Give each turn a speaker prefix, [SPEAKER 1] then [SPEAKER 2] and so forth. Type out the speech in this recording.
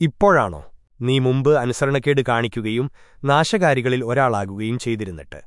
[SPEAKER 1] ഇപ്പോഴാണോ നീ മുമ്പ് അനുസരണക്കേട് കാണിക്കുകയും നാശകാരികളിൽ ഒരാളാകുകയും ചെയ്തിരുന്നിട്ട്?